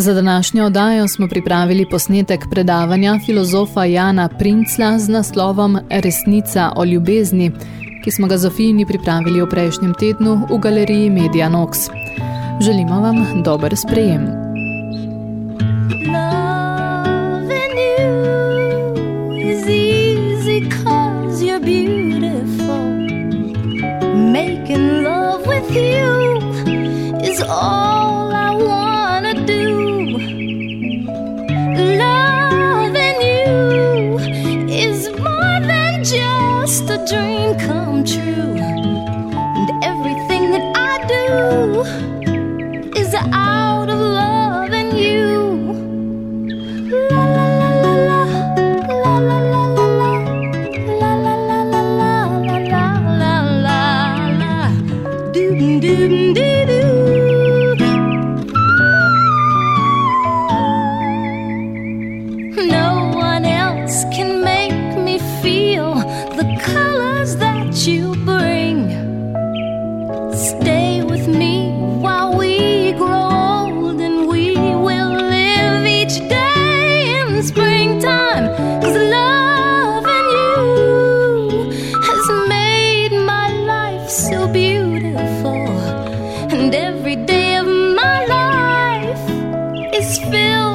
Za današnjo oddajo smo pripravili posnetek predavanja filozofa Jana Princla z naslovom Resnica o ljubezni, ki smo ga Zofijini pripravili v prejšnjem tednu v galeriji Media Nox. Želimo vam dober sprejem. spill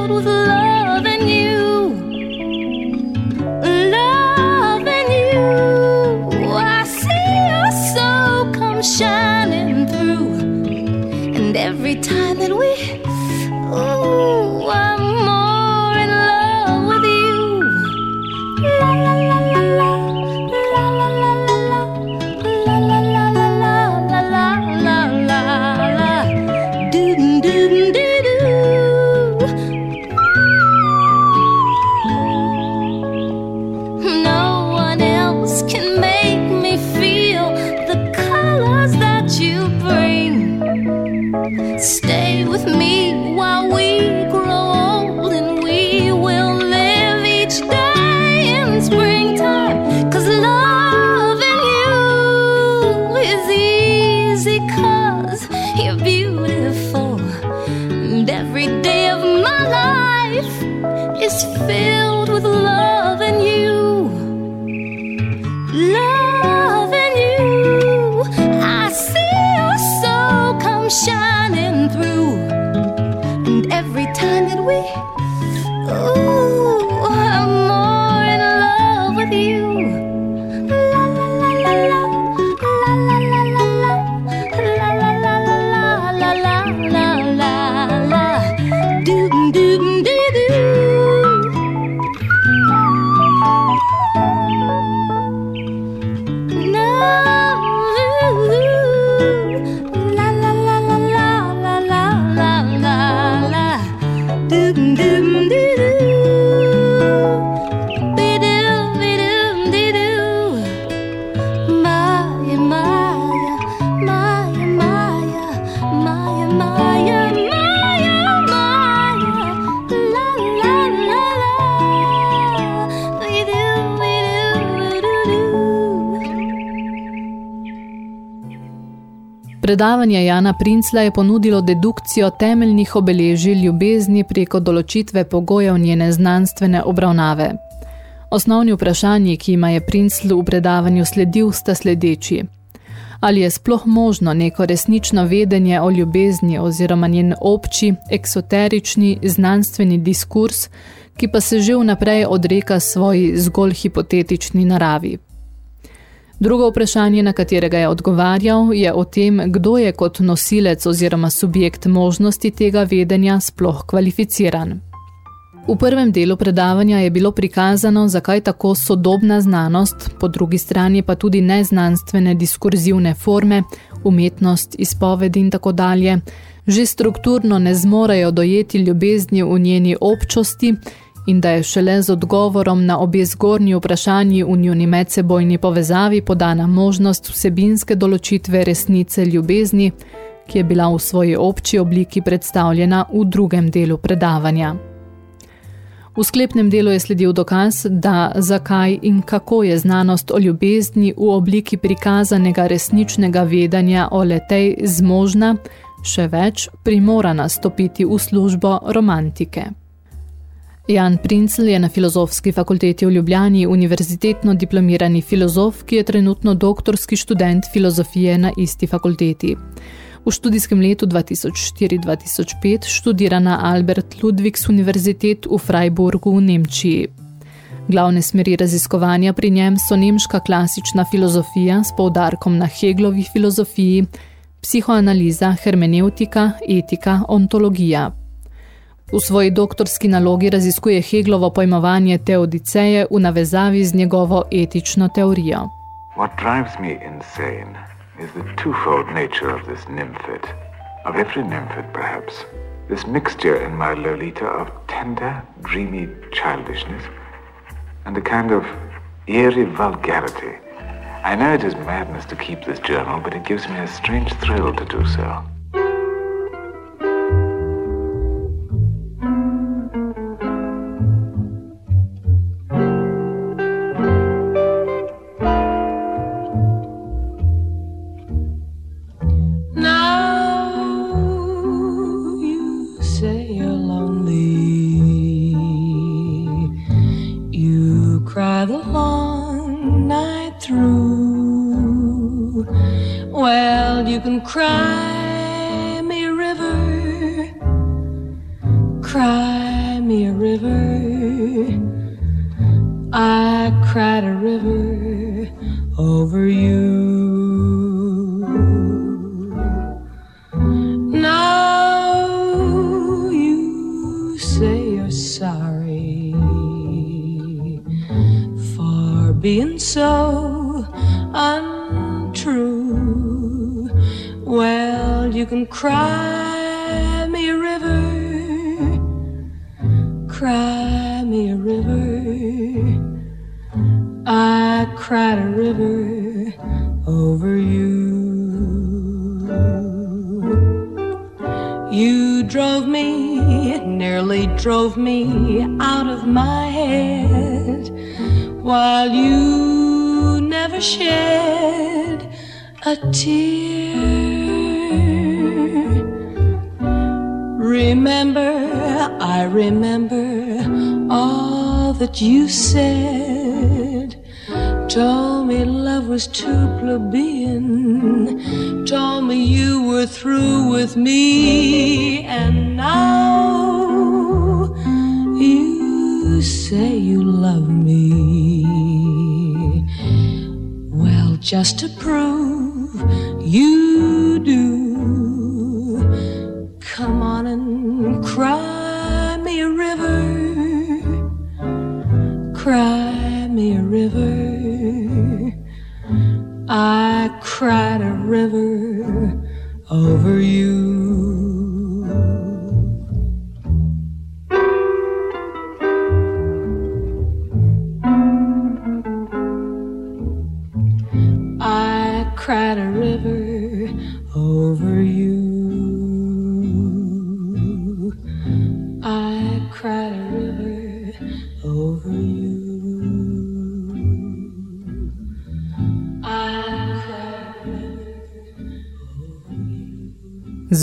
Predavanje Jana Princla je ponudilo dedukcijo temeljnih obeležij ljubezni preko določitve pogojev njene znanstvene obravnave. Osnovni vprašanji, ki ima je Princl v predavanju sledil, sta sledeči. Ali je sploh možno neko resnično vedenje o ljubezni oziroma njen obči, eksoterični, znanstveni diskurs, ki pa se že vnaprej odreka svoji zgolj hipotetični naravi. Drugo vprašanje, na katerega je odgovarjal, je o tem, kdo je kot nosilec oziroma subjekt možnosti tega vedenja sploh kvalificiran. V prvem delu predavanja je bilo prikazano, zakaj tako sodobna znanost, po drugi strani pa tudi neznanstvene diskurzivne forme, umetnost, izpovedi in tako dalje, že strukturno ne zmorejo dojeti ljubezni v njeni občosti in da je šele z odgovorom na obe zgornji vprašanji v njuni medsebojni povezavi podana možnost vsebinske določitve resnice ljubezni, ki je bila v svoji obči obliki predstavljena v drugem delu predavanja. V sklepnem delu je sledil dokaz, da zakaj in kako je znanost o ljubezni v obliki prikazanega resničnega vedanja o letej zmožna, še več primorana stopiti v službo romantike. Jan Princel je na Filozofski fakulteti v Ljubljani univerzitetno diplomirani filozof, ki je trenutno doktorski študent filozofije na isti fakulteti. V študijskem letu 2004-2005 študira na Albert Ludwigs univerzitet v Freiburgu v Nemčiji. Glavne smeri raziskovanja pri njem so nemška klasična filozofija s poudarkom na Heglovi filozofiji, psihoanaliza, hermeneutika, etika, ontologija. V svoji doktorski nalogi raziskuje Heglovo pojmovanje teodiceje v navezavi z njegovo etično teorijo. What drives me insane is the twofold nature of this nymphid, of every nymphid perhaps. This mixture in my Lolita of tender, dreamy childishness and a kind of eerie vulgarity. I know it is madness to keep this journal, but it gives me a strange thrill to do so. A tear. Remember, I remember all that you said. Told me love was too plebeian. Told me you were through with me. And now you say you love me. Well, just to prove you do Come on and cry me a river. Cry me a river. I cried a river over you.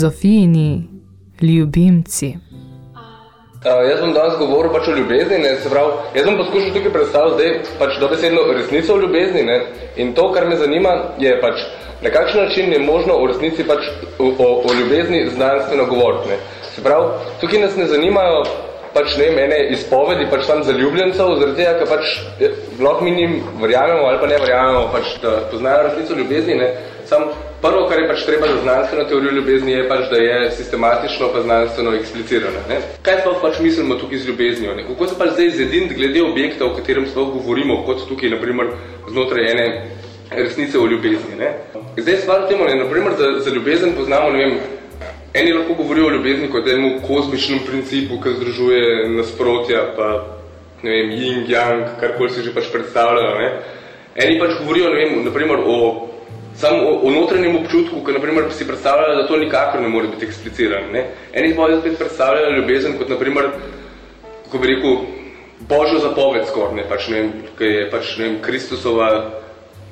Zofijini ljubimci. Uh, jaz bom danes govoril pač o ljubezni, ne, se pravi, jaz bom poskušal tukaj predstaviti zdaj pač dobesedno resnico o ljubezni, ne, in to, kar me zanima, je pač, na kakšen način je možno v resnici pač o, o, o ljubezni znanstveno govoriti, ne. Se pravi, tukaj nas ne zanimajo pač ne vem, ene izpovedi pač tam zaljubljencev, zaradi tega, ker pač lahko mi njim verjamemo ali pa ne verjamemo, pač da poznajo resnico ljubezni, ne, sam prvo, kar je pač treba za znanstveno teorijo ljubezni, je pač, da je sistematično pa znanstveno eksplicirana. Ne? Kaj sploh pač mislimo tukaj z ljubeznijo? Ne? Kako se pač zdaj zedin glede objekta, o katerem sploh govorimo, kot tukaj, naprimer, znotraj ene resnice o ljubezni? Ne? Zdaj stvar temu, ne? naprimer, za, za ljubezen poznamo, ne vem, eni lahko govorijo o ljubezni kot enemu kozmičnem principu, ki združuje nasprotja, pa ne vem, yin, yang, karkoli si že pač predstavljajo. Ne? Eni pač govorijo, ne vem, naprimer o, sam o, notranjem občutku, ki naprimer si predstavljajo, da to nikakor ne more biti ekspliciran. Ne? Eni pa spet predstavljajo ljubezen kot naprimer, kako bi rekel, Božjo zapoved skor, ne, pač, ne vem, ki je pač, ne vem, Kristusova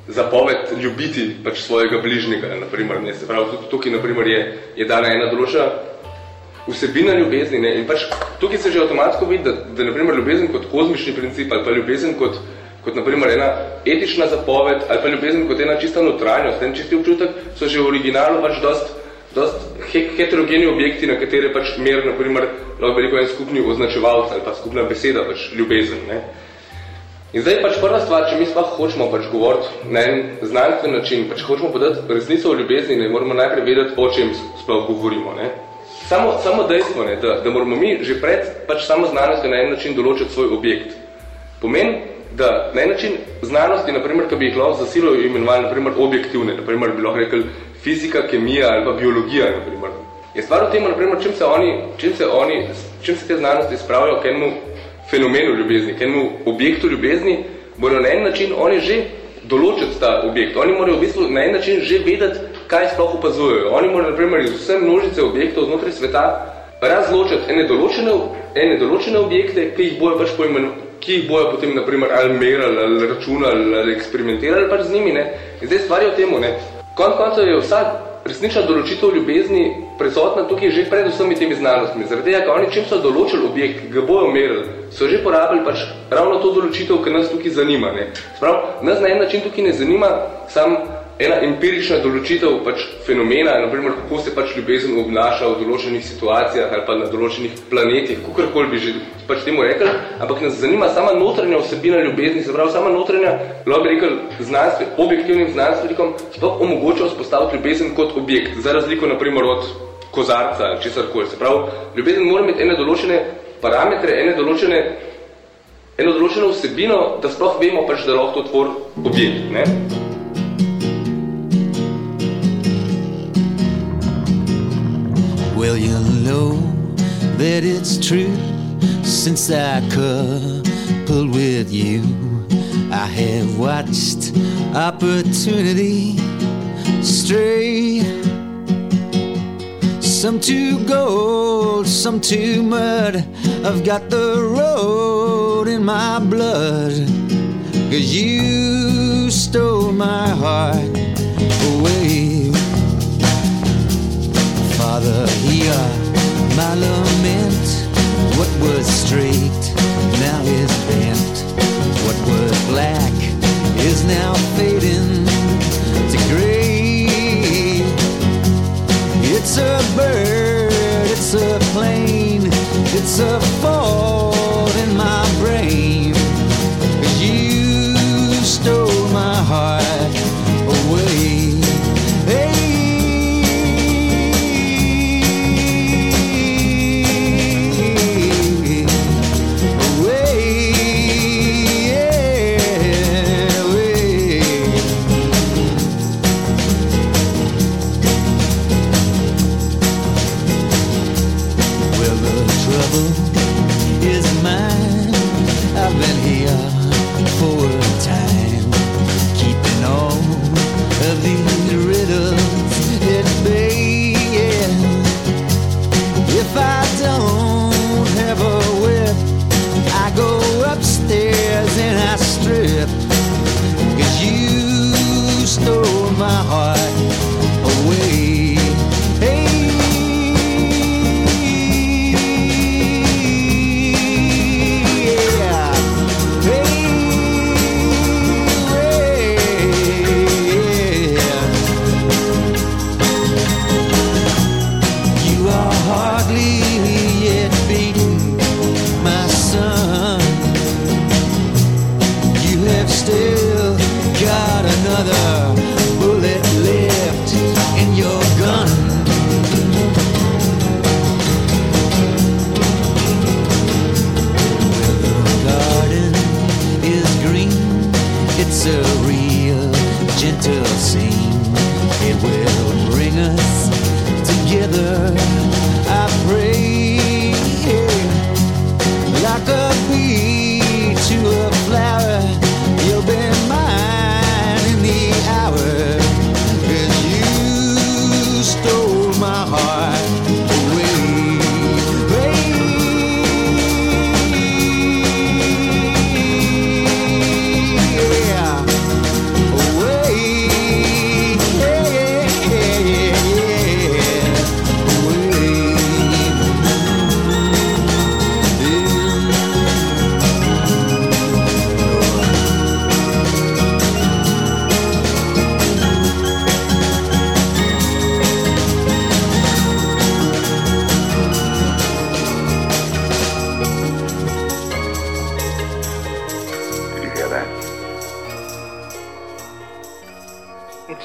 zapoved ljubiti pač svojega bližnjega, naprimer, ne, se pravi, tudi tukaj, naprimer, je, je dana ena določa vsebina ljubezni, ne, in pač tukaj se že avtomatsko vidi, da, da naprimer, ljubezen kot kozmični princip ali pa ljubezen kot, kot naprimer, ena etična zapoved ali pa ljubezen kot ena čista notranjost, ten čisti občutek, so že v originalu pač dost, dost heterogeni objekti, na katere pač mer, naprimer, lahko rekel en skupni označevalc ali pa skupna beseda, pač ljubezen. Ne. In zdaj pač prva stvar, če mi sploh hočemo pač govoriti na en znanstven način, pač hočemo podati resnico o ljubezni, ne moramo najprej vedeti, o čem sploh govorimo. Ne. Samo, samo dejstvo, ne, da, da moramo mi že pred pač samo znanostjo na en način določiti svoj objekt. Pomen, da na en način znanosti, naprimer, ki bi jih lahko za silo imenovali, naprimer, objektivne, naprimer, bi lahko rekel fizika, kemija ali pa biologija, naprimer. Je stvar v tem, naprimer, čim se oni, čim se oni, čim se te znanosti spravijo k enemu fenomenu ljubezni, k enemu objektu ljubezni, morajo na en način oni že določiti ta objekt. Oni morajo v bistvu na en način že vedeti, kaj sploh opazujejo. Oni morajo, naprimer, iz vse množice objektov znotraj sveta razločiti ene določene, ene določene objekte, ki jih bojo pač pojmenu, ki jih bojo potem, naprimer, ali merali, ali računali, ali eksperimentirali pač z njimi, ne. In zdaj stvar je o temu, ne. Konc koncev je vsa resnična določitev ljubezni prisotna tukaj že pred vsemi temi znanostmi. Zaradi tega, ker oni čim so določili objekt, ga bojo merili, so že porabili pač ravno to določitev, ki nas tukaj zanima. Ne. Sprav, nas na en način tukaj ne zanima sam ena empirična določitev pač fenomena, naprimer, kako se pač ljubezen obnaša v določenih situacijah ali pa na določenih planetih, kakorkoli bi že pač temu rekel, ampak nas zanima sama notranja osebina ljubezni, se pravi, sama notranja, lahko bi rekel, znanstve, objektivnim znanstvenikom, sploh omogoča vzpostaviti ljubezen kot objekt, za razliko, naprimer, od kozarca ali česarkoli. Se pravi, ljubezen mora imeti ene določene parametre, ene določene, eno določeno vsebino, da sploh vemo pač, da lahko to tvor objekt. Ne? You know that it's true since I coupled with you. I have watched opportunity stray. Some to gold, some to mud. I've got the road in my blood. Cause you stole my heart away. My lament. What was straight now is bent. What was black is now fading to gray. It's a bird, it's a plane, it's a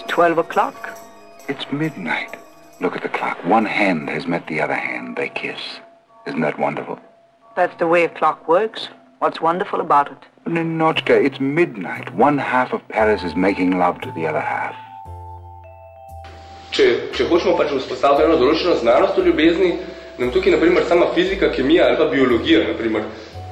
12 o'clock. It's midnight. Look at the clock. One hand has met the other hand. They kiss. Isn't that wonderful? That's the way a clock works. What's wonderful about it? Ninochka, it's midnight. One half of Paris is making love to the other half. Če, če hočemo pač vzpostaviti eno določeno znanost o ljubezni, nam tukaj naprimer sama fizika, kemija ali pa biologija naprimer,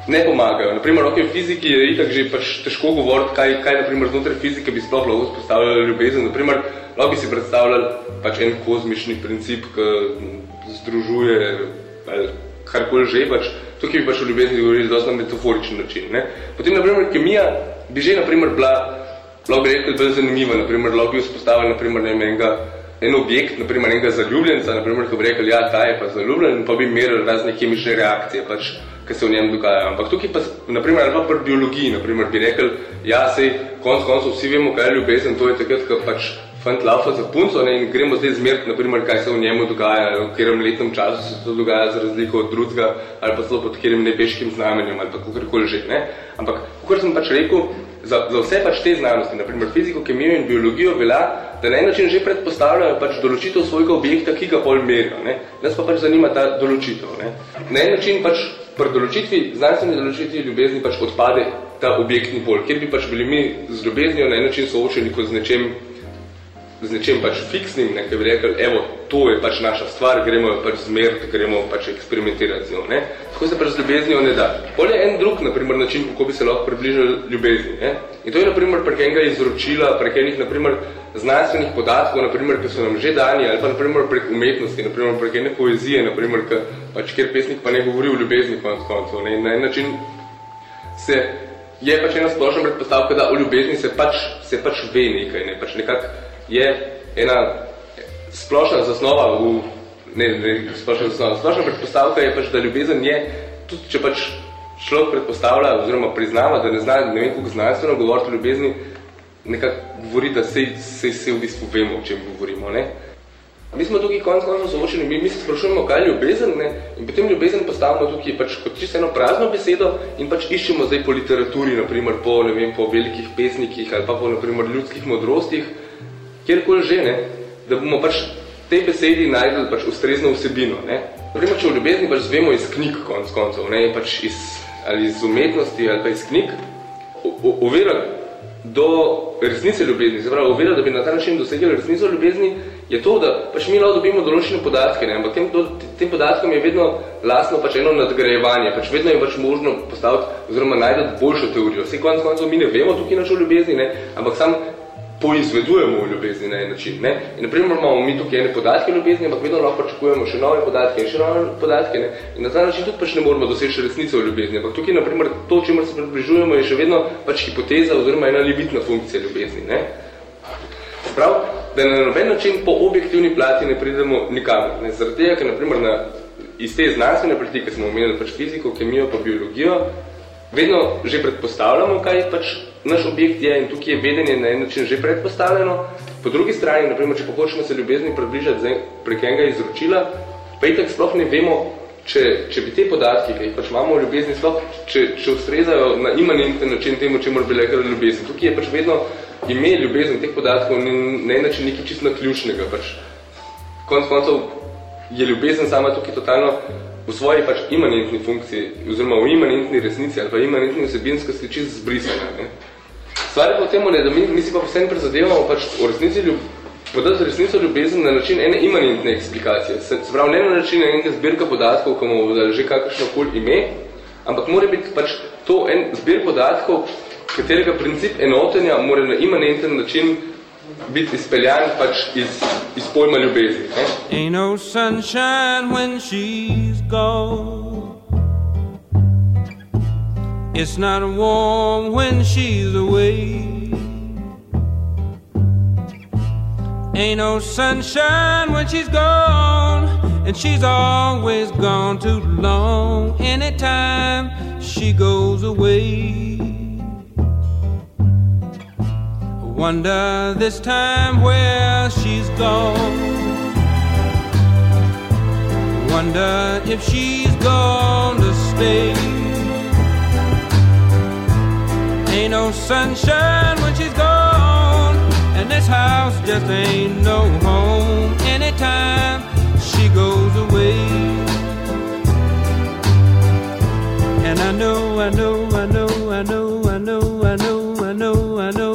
ne pomagajo. Naprimer, ok, v fiziki je itak že pač težko govoriti, kaj, kaj naprimer znotraj fizike bi sploh lahko vzpostavljali ljubezen. Naprimer, lahko bi si predstavljali pač en kozmični princip, ki združuje ali karkoli že, pač tukaj bi pač o ljubezni govorili dosti na metaforičen način. Ne? Potem, naprimer, kemija bi že, naprimer, bila, lahko bi rekel, bolj zanimiva, naprimer, lahko bi vzpostavili, naprimer, ne enega, en objekt, naprimer, enega zaljubljenca, naprimer, ko bi rekel, ja, ta je pa zaljubljen, pa bi merili razne kemične reakcije, pač, ki se v njem dogajajo. Ampak tukaj pa, naprimer, ali pa pri biologiji, naprimer, bi rekel, ja, sej, konc koncev vsi vemo, kaj je ljubezen, to je takrat, ko pač fant laufa za punco ne, in gremo zdaj zmeriti, naprimer, kaj se v njemu dogaja, v katerem letnem času se to dogaja za razliko od drugega ali pa zelo pod katerim nebeškim znamenjem ali pa kakorkoli že. Ne. Ampak, kakor sem pač rekel, za, za vse pač te znanosti, naprimer fiziko, kemijo in biologijo velja, da na en način že predpostavljajo pač določitev svojega objekta, ki ga pol merijo. Ne. Nas pa pač zanima ta določitev. Ne. Na en način pač pri določitvi, znanstveni določitvi ljubezni pač odpade ta objektni pol, kjer bi pač bili mi z ljubeznijo na en način soočeni kot z nečem z nečem pač fiksnim, ne, ki bi rekel, evo, to je pač naša stvar, gremo jo pač zmeriti, gremo pač eksperimentirati z njo, ne. Tako se pač z ljubeznijo ne da. Pol je en drug, naprimer, način, kako bi se lahko približali ljubezni, ne. In to je, naprimer, prek enega izročila, prek enih, naprimer, znanstvenih podatkov, naprimer, ki so nam že dani, ali pa, naprimer, prek umetnosti, naprimer, prek ene poezije, naprimer, ki pač, kjer pesnik pa ne govori o ljubezni konc koncev, ne. In na en način se je pač ena splošna predpostavka, da o ljubezni se pač, se pač ve nekaj, ne, pač nekak je ena splošna zasnova v ne, ne, splošna zasnova. Splošna predpostavka je pač, da ljubezen je, tudi če pač človek predpostavlja oziroma priznava, da ne zna, ne vem, koliko znanstveno govoriti o ljubezni, nekako govori, da se, se, se v bistvu vemo, o čem govorimo, ne. Mi smo tukaj konc končno soočeni, mi, mi se sprašujemo, kaj je ljubezen, ne? in potem ljubezen postavimo tukaj pač kot čisto eno prazno besedo in pač iščemo zdaj po literaturi, naprimer po, ne vem, po velikih pesnikih ali pa po, naprimer, ljudskih modrostih, kjerkoli že, ne, da bomo pač tej besedi najdeli pač ustrezno vsebino. Ne. Naprimer, če v ljubezni pač zvemo iz knjig konc koncev, ne, pač iz, ali iz umetnosti ali pa iz knjig, uvera do resnice ljubezni, se pravi, uvera, da bi na ta način dosegli resnico ljubezni, je to, da pač mi lahko dobimo določene podatke, ne, ampak tem, do, tem podatkom je vedno lastno pač eno nadgrajevanje, pač vedno je pač možno postaviti oziroma najdeti boljšo teorijo. Vse konc koncev mi ne vemo tukaj nač o ljubezni, ne, ampak sam poizvedujemo v ljubezni na en način. Ne? In naprimer imamo mi tukaj ene podatke o ljubezni, ampak vedno lahko pričakujemo še nove podatke in še nove podatke. Ne? In na ta način tudi pač ne moramo doseči resnice o ljubezni. Ampak tukaj, naprimer, to, čemer se približujemo, je še vedno pač hipoteza oziroma ena libitna funkcija ljubezni. Ne? Prav, da na noben način po objektivni plati ne pridemo nikamor. Ne? Zaradi tega, ker naprimer na, iz te znanstvene plati, ki smo omenili pač fiziko, kemijo pa biologijo, vedno že predpostavljamo, kaj pač naš objekt je in tukaj je vedenje na en način že predpostavljeno. Po drugi strani, naprimer, če pohočemo se ljubezni približati prek enega izročila, pa itak sploh ne vemo, če, če bi te podatki, ki jih pač imamo v ljubezni, sploh, če, če ustrezajo na imanenten način temu, če mora bi lekar ljubezni. Tukaj je pač vedno ime ljubezni teh podatkov na en način nekaj čisto ključnega. Pač. Konc koncev je ljubezen sama tukaj totalno v svoji pač imanentni funkciji, oziroma v imanentni resnici ali pa imanentni vsebinskosti čist zbrisana. Ne? Stvar je potem, da mi, mi si pa vsem prizadevamo pač v resnici ljub, podati resnico ljubezen na način ene imanentne eksplikacije. Se, se pravi, ne na način enega zbirka podatkov, ko dali že kakršno kol ime, ampak mora biti pač to en zbir podatkov, katerega princip enotenja mora na imanenten način biti izpeljan pač iz, iz pojma ljubezni. Ne? Ain't no sunshine when she's gone It's not warm when she's away. Ain't no sunshine when she's gone, and she's always gone too long. Anytime she goes away, wonder this time where she's gone. Wonder if she's going to stay. Ain't no sunshine when she's gone, and this house just ain't no home anytime she goes away. And I know, I know, I know, I know, I know, I know, I know, I know.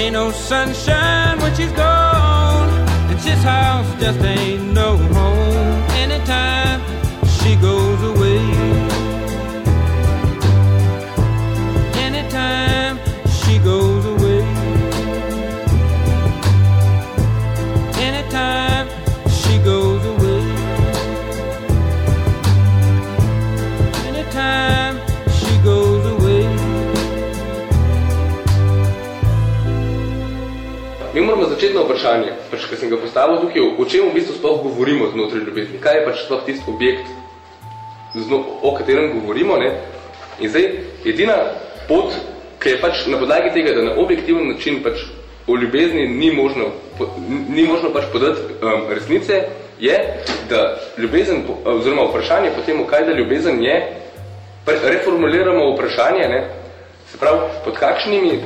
Ain't no sunshine when she's gone. And this house just ain't no home anytime tukaj, o čem v bistvu sploh govorimo znotraj ljubezni, kaj je pač sploh tisti objekt, zno, o katerem govorimo. Ne? In zdaj, edina pot, ki je pač na podlagi tega, da na objektiven način pač o ljubezni ni možno, ni možno pač podati um, resnice, je, da ljubezen, oziroma vprašanje po temu, kaj da ljubezen je, reformuliramo vprašanje, ne? se pravi, pod kakšnimi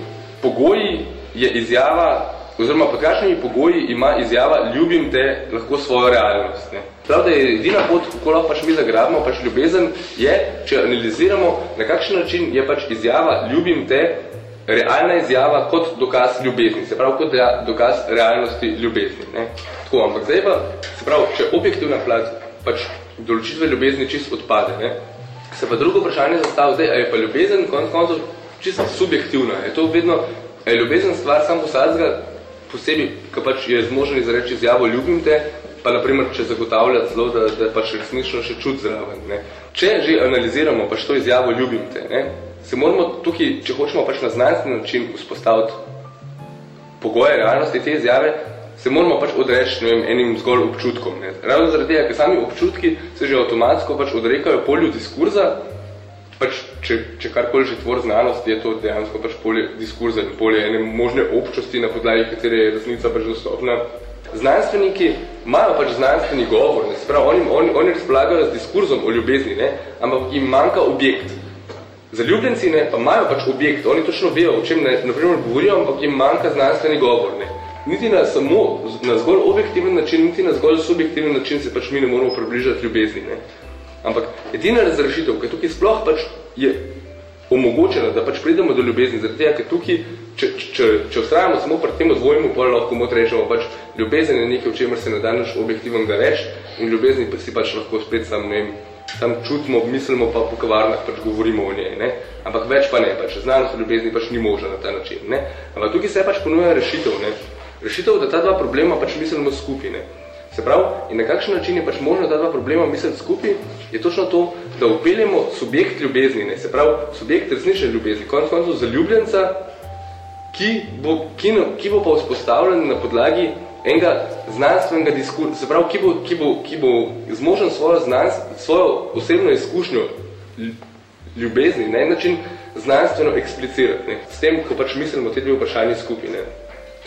pogoji je izjava, oziroma pod kakšnimi pogoji ima izjava ljubim te lahko svojo realnost. Ne? Prav, da je edina pot, kako lahko pač mi zagrabimo pač ljubezen, je, če analiziramo, na kakšen način je pač izjava ljubim te realna izjava kot dokaz ljubezni, se pravi kot dokaz realnosti ljubezni. Ne? Tako, ampak zdaj pa, se pravi, če objektivna plat pač določitve ljubezni čist odpade, ne? se pa drugo vprašanje zastav zdaj, a je pa ljubezen konc koncev čisto subjektivna, je to vedno, je ljubezen stvar sam posadnega posebej, ki pač je zmožen izreči izjavo ljubim te, pa naprimer, če zagotavlja celo, da, da pač resnično še čut zraven. Ne. Če že analiziramo pač to izjavo ljubim te, ne, se moramo tukaj, če hočemo pač na znanstven način vzpostaviti pogoje realnosti te izjave, se moramo pač odreči ne vem, enim zgolj občutkom. Ne. Ravno zaradi tega, ker sami občutki se že avtomatsko pač odrekajo polju diskurza, pač, če, če karkoli že tvor znanosti, je to dejansko pač polje diskurza in polje ene možne občosti, na podlagi katere je resnica pač dostopna. Znanstveniki imajo pač znanstveni govor, ne, se pravi, oni, oni, oni razpolagajo z diskurzom o ljubezni, ne, ampak jim manjka objekt. Zaljubljenci ne, pa imajo pač objekt, oni točno vejo, o čem ne, naprimer govorijo, ampak jim manjka znanstveni govor. Ne. Niti na samo, na zgolj objektiven način, niti na zgolj subjektiven način se pač mi ne moramo približati ljubezni. Ne. Ampak edina razrešitev, ki tukaj sploh pač je omogočena, da pač pridemo do ljubezni, zaradi tega, ker tukaj, če, če, če ustrajamo samo pri tem dvojmu, pa lahko mot rečemo, pač ljubezen je nekaj, o čemer se ne da nič objektiven ga reči in ljubezni pa si pač lahko spet sam, ne vem, tam čutimo, mislimo pa po kavarnah pač govorimo o njej, ne? Ampak več pa ne, pač znanost o ljubezni pač ni možna na ta način, ne? Ampak tukaj se pač ponuja rešitev, ne? Rešitev, da ta dva problema pač mislimo skupaj, ne? Se pravi, in na kakšen način je pač možno ta dva problema misliti skupaj, je točno to, da upeljemo subjekt ljubezni, ne? se pravi, subjekt resnične ljubezni, konec koncev zaljubljenca, ki bo, ki, no, ki bo pa vzpostavljen na podlagi enega znanstvenega diskursa, se pravi, ki bo, ki bo, ki bo zmožen svojo, znanst, svojo osebno izkušnjo lj- ljubezni na en način znanstveno eksplicirati, ne? s tem, ko pač mislimo te dve vprašanje skupaj. Ne?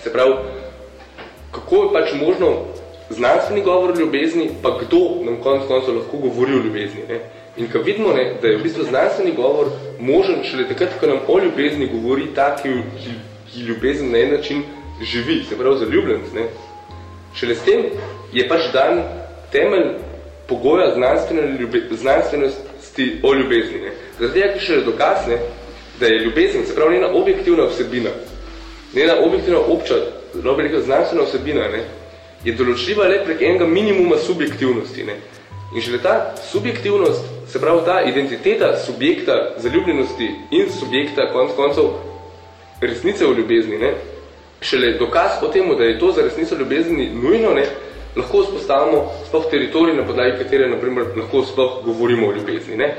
Se pravi, kako je pač možno znanstveni govor o ljubezni, pa kdo nam konec koncev lahko govori o ljubezni. Ne? In ko vidimo, ne, da je v bistvu znanstveni govor možen šele takrat, ko nam o ljubezni govori ta, ki, ki, ki ljubezen na en način živi, se pravi zaljubljenc, ne? šele s tem je pač dan temelj pogoja znanstvene ljube, znanstvenosti o ljubezni. Ne? Zaradi tega, ker še dokaz, ne, da je ljubezen, se pravi njena objektivna vsebina, njena objektivna obča, zelo bi rekel znanstvena vsebina, ne, je določljiva le prek enega minimuma subjektivnosti. Ne. In šele ta subjektivnost, se pravi ta identiteta subjekta zaljubljenosti in subjekta konc koncev resnice v ljubezni, ne, šele dokaz o temu, da je to za resnico ljubezni nujno, ne, lahko vzpostavimo sploh teritorij, na podlagi katere naprimer, lahko sploh govorimo o ljubezni. Ne.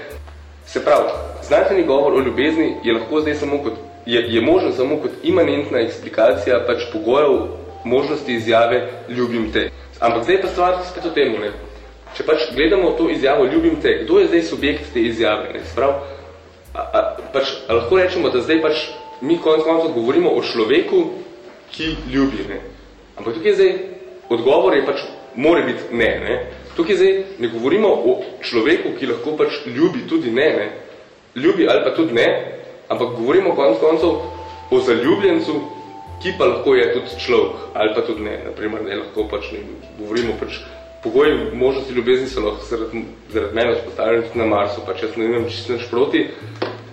Se pravi, znanstveni govor o ljubezni je lahko zdaj samo kot je, je možno samo kot imanentna eksplikacija pač pogojev možnosti izjave ljubim te. Ampak zdaj pa stvar spet o temu, ne. Če pač gledamo to izjavo ljubim te, kdo je zdaj subjekt te izjave, ne, sprav, a, a, pač, a lahko rečemo, da zdaj pač mi konec koncev govorimo o človeku, ki ljubi, ne. Ampak tukaj zdaj odgovor je pač, more biti ne, ne. Tukaj zdaj ne govorimo o človeku, ki lahko pač ljubi tudi ne, ne. Ljubi ali pa tudi ne, ampak govorimo konec koncev o zaljubljencu, ki pa lahko je tudi človek, ali pa tudi ne, naprimer, ne lahko pač ne, govorimo pač, pogoji možnosti ljubezni so lahko zaradi, zaradi mene vzpostavljeni tudi na Marsu, pač jaz ne vem čisto nič proti,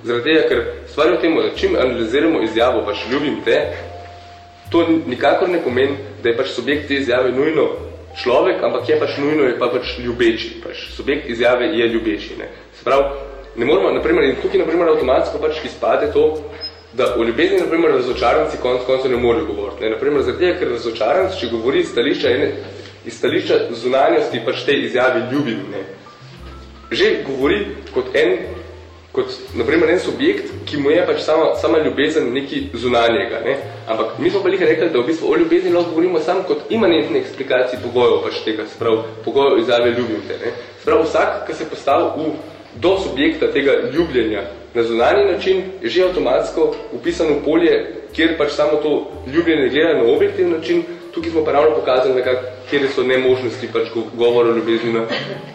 zaradi tega, ker stvar je v tem, da čim analiziramo izjavo, pač ljubim te, to nikakor ne pomeni, da je pač subjekt te izjave nujno človek, ampak je pač nujno, je pa pač ljubeči, pač subjekt izjave je ljubeči, ne. Se pravi, ne moramo, naprimer, in tukaj, naprimer, avtomatsko pač izpade to, da o ljubezni, naprimer, razočaranci konc koncev ne morejo govoriti. Ne? Naprimer, zaradi ker razočaranc, če govori iz stališča, ene, iz stališča zunanjosti, pač te izjavi ljubim, ne? že govori kot en, kot, naprimer, en subjekt, ki mu je pač sama, sama ljubezen neki zunanjega. Ne? Ampak mi smo pa lih rekli, da v bistvu o ljubezni lahko govorimo samo kot imanentne eksplikaciji pogojev pač tega, sprav, pogojev izjave ljubim te. Ne? Sprav, vsak, ki se postavi v do subjekta tega ljubljenja na zunanji način, je že avtomatsko upisano polje, kjer pač samo to ljubljenje gleda na objektiv način, tukaj smo pa ravno pokazali, nekak, kjer so nemožnosti pač govora o ljubezni na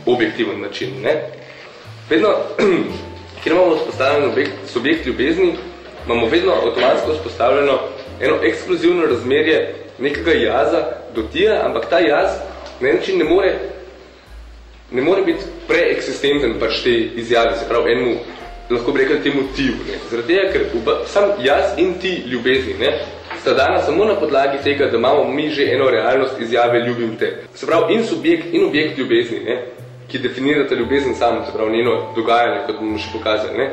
objektiven način. Ne? Vedno, kjer imamo vzpostavljeno objekt, subjekt ljubezni, imamo vedno avtomatsko vzpostavljeno eno ekskluzivno razmerje nekega jaza do tija, ampak ta jaz na en način ne more ne more biti preeksistenten pač te izjave, se pravi enemu, lahko bi rekel temu tiju, ne. Zaradi tega, ker oba, sam jaz in ti ljubezni, ne, sta dana samo na podlagi tega, da imamo mi že eno realnost izjave ljubim te. Se pravi, in subjekt in objekt ljubezni, ne, ki definirata ljubezen samo, se pravi, njeno dogajanje, kot bomo še pokazali, ne,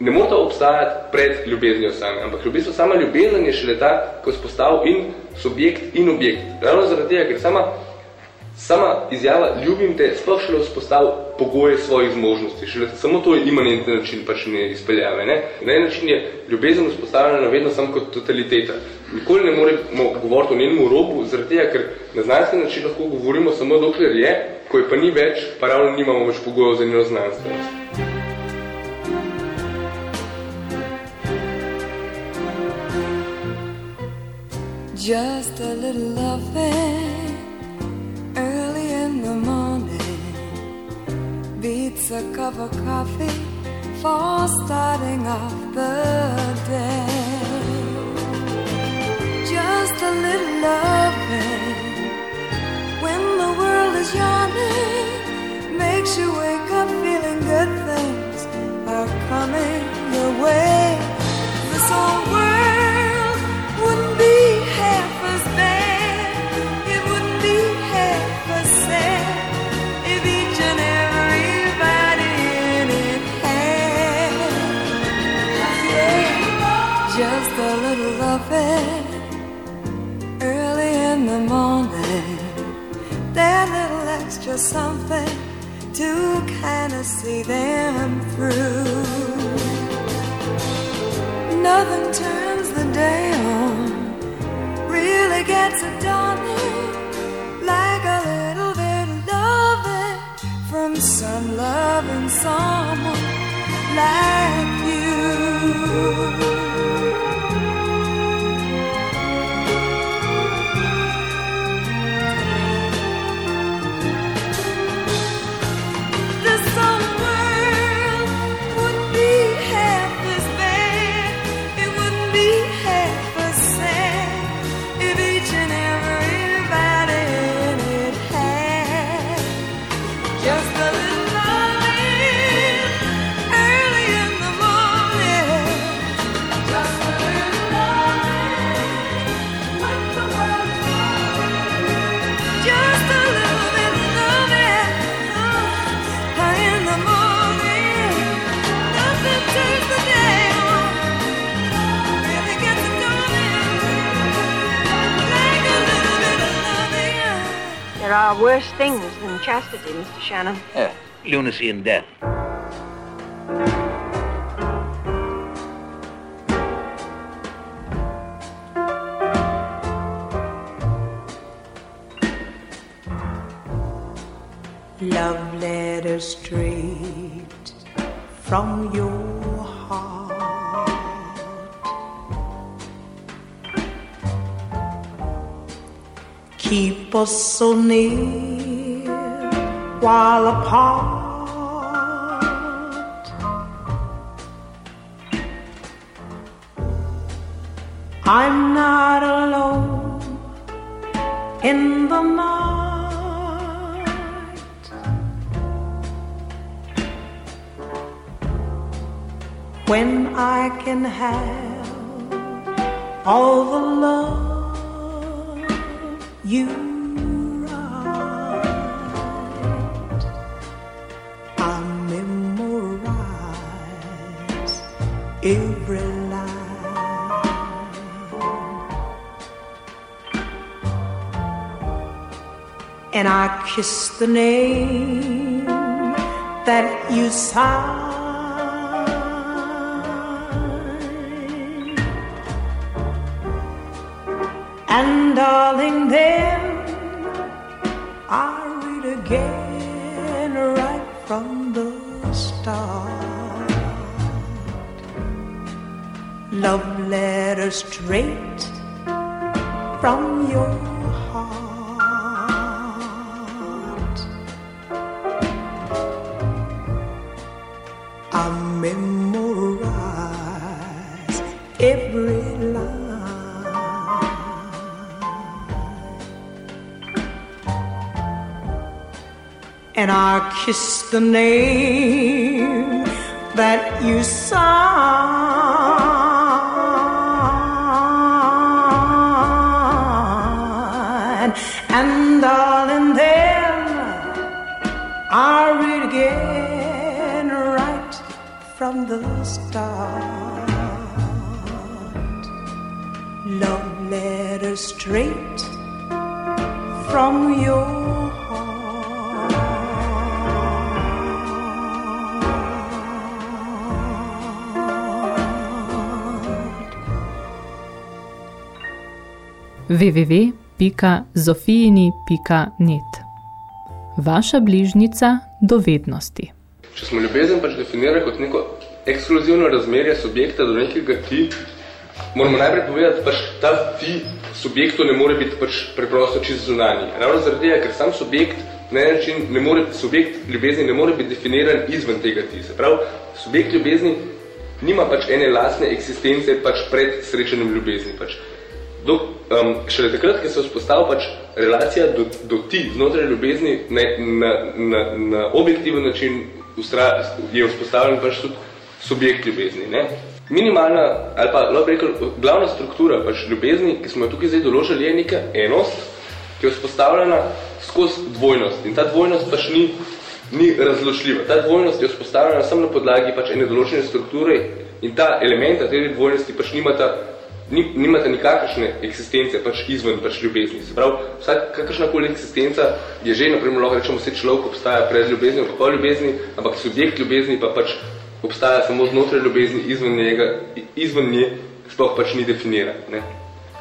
ne mora obstajati pred ljubeznijo same, ampak ljubezen, sama ljubezen je šele ta, ko spostav in subjekt in objekt. Ravno zaradi tega, ker sama Sama izjava ljubim te sploh šele vzpostav pogoje svojih zmožnosti, šele samo to je imanentni način pač ne izpeljave. Ne? Na en način je ljubezen vzpostavljena vedno samo kot totaliteta. Nikoli ne moremo govoriti o njenemu robu, zaradi tega, ker na znanstven način lahko govorimo samo dokler je, ko je pa ni več, pa ravno nimamo več pogojev za njeno znanstvenost. Just a little loving beats a cup of coffee for starting off the day. Just a little loving when the world is yawning makes you wake up feeling good things are coming your way. This whole world the morning. That little extra something to kind of see them through. Nothing turns the day on, really gets it dawning like a little bit of loving from some loving someone like are worse things than chastity, Mr. Shannon. Yeah, lunacy and death. Love letter straight from your Keep us so near while apart. I'm not alone in the night. When I can have all the love you and I kiss the name that you sign. And darling, then I read again right from the start. Love letter straight from your kiss the name that you sign. www.zofijini.net Vaša bližnica do vednosti. Če smo ljubezen pač definirali kot neko ekskluzivno razmerje subjekta do nekega ti, moramo najprej povedati, pač ta ti subjektu ne more biti pač preprosto čist zunanji. Ravno zaradi tega, ker sam subjekt na en način ne more, subjekt ljubezni ne more biti definiran izven tega ti. Se pravi, subjekt ljubezni nima pač ene lastne eksistence pač pred srečanjem ljubezni. Pač. Do, um, šele takrat, ko se vzpostavlja pač relacija do, do ti znotraj ljubezni na, na, na, na objektiven način ustra, je vzpostavljen pač tudi subjekt ljubezni. Ne? Minimalna, ali pa lahko rekel, glavna struktura pač ljubezni, ki smo jo tukaj zdaj določili, je neka enost, ki je vzpostavljena skozi dvojnost. In ta dvojnost pač ni, ni razločljiva. Ta dvojnost je vzpostavljena samo na podlagi pač ene določene strukture in ta elementa te dvojnosti pač nimata ni, nimate nikakršne eksistence pač izven pač ljubezni. Se pravi, vsak kakršnakoli eksistenca je že, naprimer, lahko rečemo, vse človek obstaja pred ljubeznijo, pa po ljubezni, ampak subjekt ljubezni pa pač obstaja samo znotraj ljubezni, izven njega, izven nje sploh pač ni definiran, ne?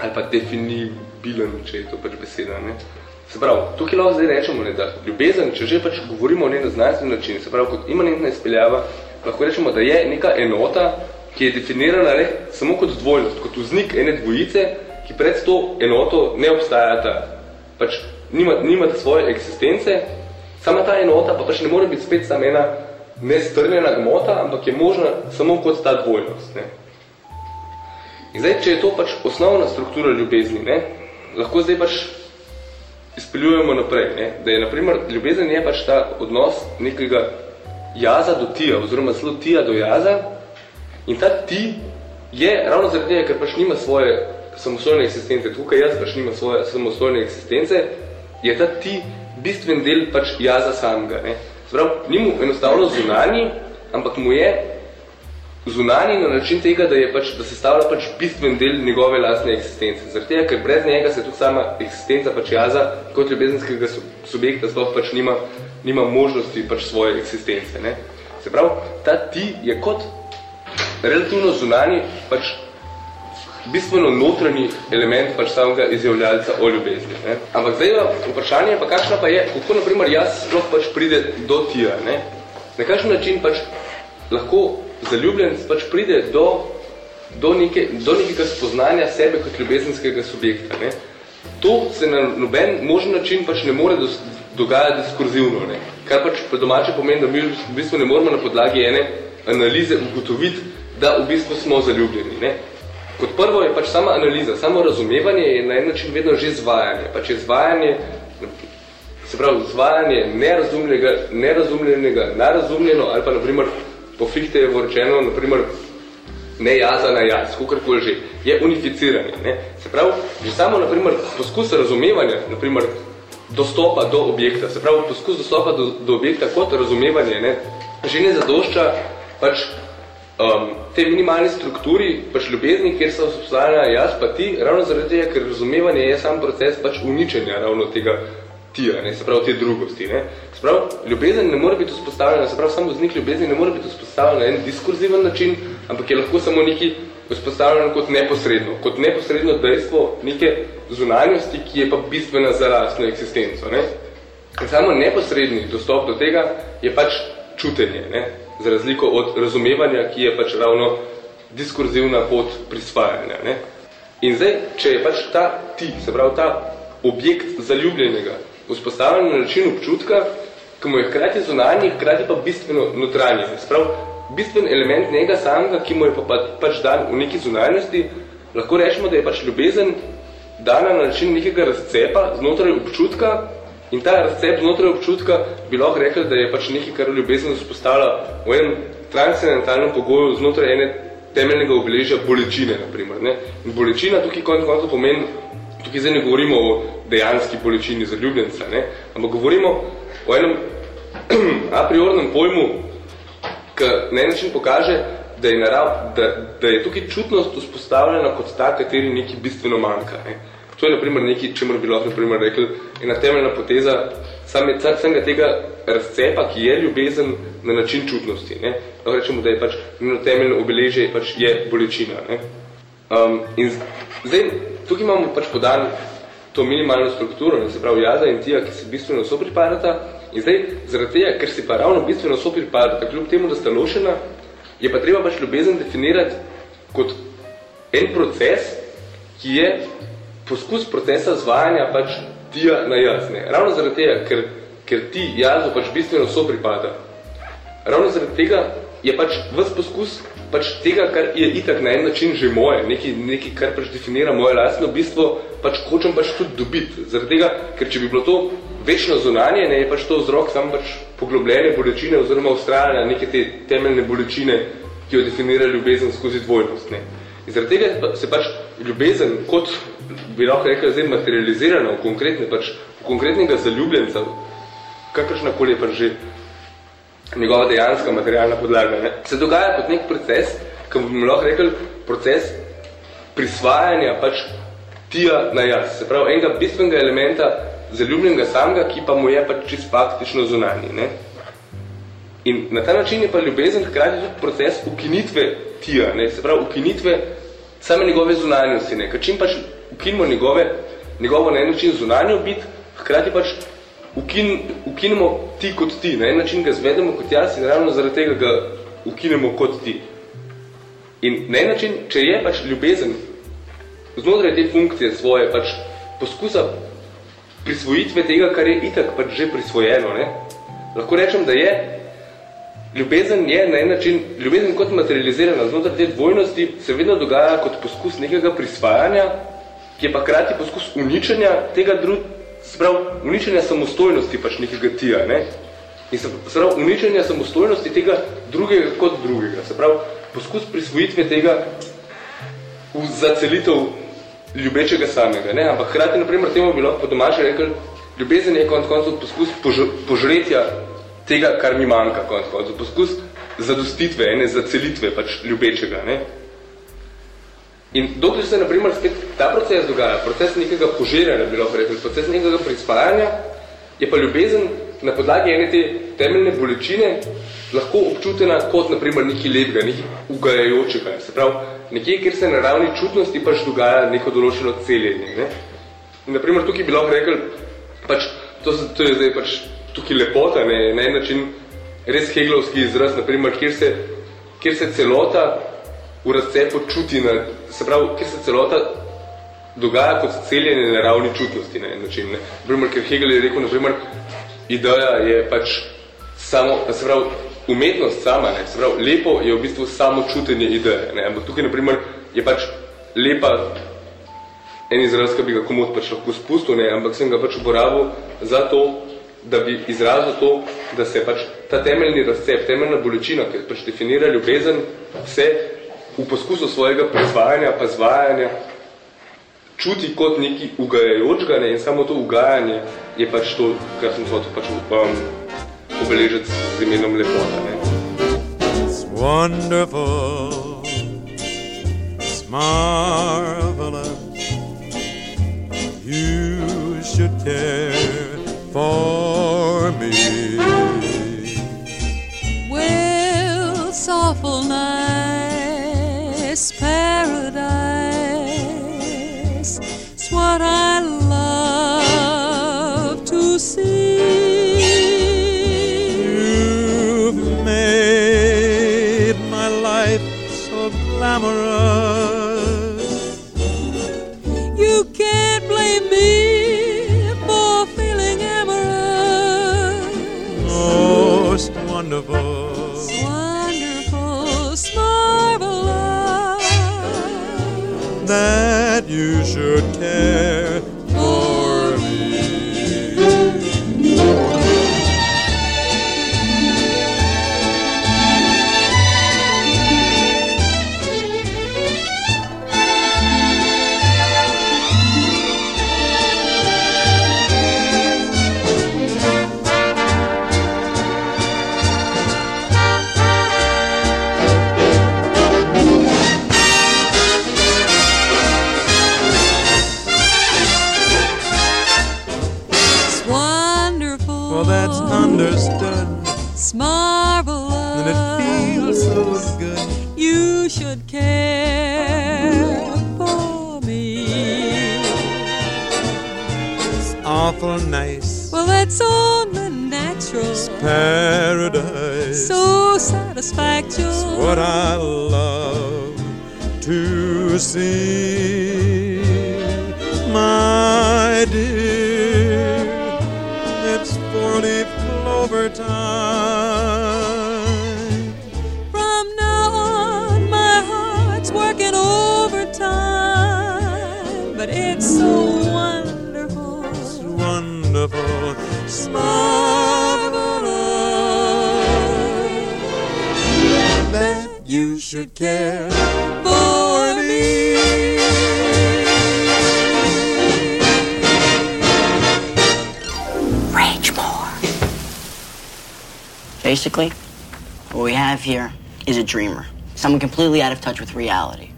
ali pa definibilen, če je to pač beseda. Ne? Se pravi, tukaj lahko zdaj rečemo, ne, da ljubezen, če že pač govorimo o njej na znanstven način, se pravi, kot imanentna izpeljava, lahko rečemo, da je neka enota, ki je definirana le samo kot dvojnost, kot vznik ene dvojice, ki pred to enoto ne obstajata. Pač nima, nimate svoje eksistence, sama ta enota pa pač ne more biti spet samo ena nestrljena gmota, ampak je možna samo kot ta dvojnost. Ne. In zdaj, če je to pač osnovna struktura ljubezni, ne, lahko zdaj pač izpeljujemo naprej, ne, da je, naprimer, ljubezen je pač ta odnos nekega jaza do tija, oziroma zelo tija do jaza, In ta ti je ravno zaradi tega, ker pač nima svoje samostojne eksistence, tukaj jaz pač nima svoje samostojne eksistence, je ta ti bistven del pač jaza samega. Ne? Sprav, ni mu enostavno zunani, ampak mu je zunani na način tega, da, je pač, da se stavlja pač bistven del njegove lastne eksistence. Zaradi tega, ker brez njega se tudi sama eksistenca pač jaza kot ljubezenskega subjekta sploh pač nima, nima možnosti pač svoje eksistence. Ne? Se pravi, ta ti je kot relativno zunani, pač bistveno notranji element pač samega izjavljalca o ljubezni. Ne? Ampak zdaj vprašanje pa kakšna pa je, kako naprimer jaz sploh pač pride do tija. Ne? na kakšen način pač lahko zaljubljenc pač pride do, do, neke, do nekega spoznanja sebe kot ljubezenskega subjekta. Ne? To se na noben možen način pač ne more dos, dogajati diskurzivno. Ne? Kar pač domače pomeni, da mi v bistvu ne moramo na podlagi ene analize ugotoviti, da v bistvu smo zaljubljeni. Ne? Kot prvo je pač sama analiza, samo razumevanje je na en način vedno že zvajanje. Pač je zvajanje, se pravi, zvajanje nerazumljenega, nerazumljenega, nerazumljeno ali pa, na primer, po Fichte je vorečeno, na primer, ne jaza na jaz, kakorkoli že, je unificiranje. Ne? Se pravi, že samo, na primer, poskus razumevanja, na primer, dostopa do objekta, se pravi, poskus dostopa do, do objekta kot razumevanje, ne? že ne zadošča pač um, te minimalni strukturi, pač ljubezni, kjer so vzpostavljena jaz pa ti, ravno zaradi tega, ker razumevanje je sam proces pač uničenja ravno tega tija, ne, se pravi te drugosti. Ne. Se pravi, ljubezen ne more biti vzpostavljena, se pravi, samo znik ljubezni ne more biti vzpostavljena na en diskurziven način, ampak je lahko samo neki vzpostavljeno kot neposredno, kot neposredno dejstvo neke zunanjosti, ki je pa bistvena za rastno eksistenco. Ne. In samo neposredni dostop do tega je pač čutenje, ne, za razliko od razumevanja, ki je pač ravno diskurzivna pot prisvajanja. Ne. In zdaj, če je pač ta ti, se pravi ta objekt zaljubljenega, vzpostavljen na način občutka, ki mu je hkrati zunanji, hkrati pa bistveno notranji. Sprav, bistven element njega samega, ki mu je pa, pač dan v neki zunanjosti, lahko rečemo, da je pač ljubezen dana na način nekega razcepa znotraj občutka in ta razcep znotraj občutka bi lahko rekel, da je pač nekaj, kar ljubezen vzpostavlja v enem transcendentalnem pogoju znotraj ene temeljnega obeležja bolečine, na primer. Ne? In bolečina tukaj konec konca pomeni tukaj zdaj ne govorimo o dejanski bolečini zaljubljenca, ne? ampak govorimo o enem a priornem pojmu, ki na en način pokaže, da je, narav, da, da je tukaj čutnost vzpostavljena kot ta, kateri nekaj bistveno manjka. Ne? To je, na primer, nekaj, čemer bi lahko, na primer, rekel, ena temeljna poteza same, samega tega razcepa, ki je ljubezen na način čutnosti. Ne? Lahko rečemo, da je pač njeno temeljno obeležje pač je bolečina. Ne? Um, in zdaj, tukaj imamo pač podan to minimalno strukturo, ne se pravi jaza in tija, ki se bistveno so pripadata. In zdaj, zaradi tega, ker si pa ravno bistveno so pripadata, kljub temu, da sta lošena, je pa treba pač ljubezen definirati kot en proces, ki je poskus procesa zvajanja pač tija na jasne. Ravno zaradi tega, ker, ker ti jazo pač bistveno so pripada. Ravno zaradi tega je pač ves poskus pač tega, kar je itak na en način že moje, nekaj, nekaj kar pač definira moje lastno bistvo, pač hočem pač tudi dobiti. Zaradi tega, ker če bi bilo to večno zunanje, ne, je pač to vzrok samo pač poglobljene bolečine oziroma ustrajanja neke te temeljne bolečine, ki jo definira ljubezen skozi dvojnost. Ne. In zaradi tega se pač ljubezen kot bi lahko rekel zdaj materializirana v konkretne pač v konkretnega zaljubljenca, kakršnakoli je pač že njegova dejanska materialna podlaga. Ne? Se dogaja kot nek proces, ki bi lahko rekel proces prisvajanja pač tija na jaz. Se pravi, enega bistvenega elementa zaljubljenega samega, ki pa mu je pač čist faktično zunanji. Ne? In na ta način je pa ljubezen hkrati tudi proces ukinitve tija, ne? se pravi, ukinitve same njegove zunanjosti. Ne? Ker čim pač ukinimo njegove, njegovo na en način zunanjo bit, hkrati pač ukin, ukinemo ti kot ti, na en način ga zvedemo kot jaz in ravno zaradi tega ga ukinemo kot ti. In na en način, če je pač ljubezen znotraj te funkcije svoje, pač poskusa prisvojitve tega, kar je itak pač že prisvojeno, ne? lahko rečem, da je ljubezen je na en način, ljubezen kot materializirana znotraj te dvojnosti se vedno dogaja kot poskus nekega prisvajanja, ki je pa krati poskus uničenja tega drug, se pravi, uničenja samostojnosti pač nekega tija, ne? In se pravi, uničenja samostojnosti tega drugega kot drugega, se pravi, poskus prisvojitve tega v zacelitev ljubečega samega, ne? Ampak hrati, naprimer, temu bi lahko po domače rekel, ljubezen je konc koncev poskus pož požretja tega, kar mi manjka, konc koncev, poskus zadostitve, ene zacelitve pač ljubečega, ne? In dokler se, na primer, spet ta proces dogaja, proces nekega požiranja, bilo rekel, proces nekega prispajanja, je pa ljubezen na podlagi ene te temeljne bolečine lahko občutena kot, na primer, neki lepega, neki ugajajočega. Se pravi, nekje, kjer se na ravni čutnosti pač dogaja neko določeno celjenje. Ne? In, na primer, tukaj bi lahko rekel, pač, to, to je zdaj pač tukaj lepota, ne, na en način res heglovski izraz, naprimer, kjer se, kjer se celota v razcepu čuti, na, se pravi, kjer se celota dogaja kot celjenje na ravni čutnosti na en način. Ne. Naprimer, ker Hegel je rekel, naprimer, ideja je pač samo, se pravi, umetnost sama, ne, se pravi, lepo je v bistvu samo čutenje ideje, ne, ampak tukaj, naprimer, je pač lepa en izraz, ki bi ga komod pač lahko spustil, ne, ampak sem ga pač uporabil za to, da bi izrazil to, da se pač ta temeljni razcep, temeljna bolečina, ki pač definira ljubezen, se v poskusu svojega prezvajanja pa zvajanja čuti kot neki ugajajočga ne, in samo to ugajanje je pač to, kar sem hotel pač um, obeležiti z imenom lepota. Ne. It's wonderful, it's marvelous. You should care for me. Well, awful nice that you should care paradise. So satisfactory. It's what I love to see, my dear. It's four-leaf clover time. From now on, my heart's working overtime. But it's so wonderful. It's wonderful, marvelous. Should care For me. Rage more. Basically, what we have here is a dreamer, someone completely out of touch with reality.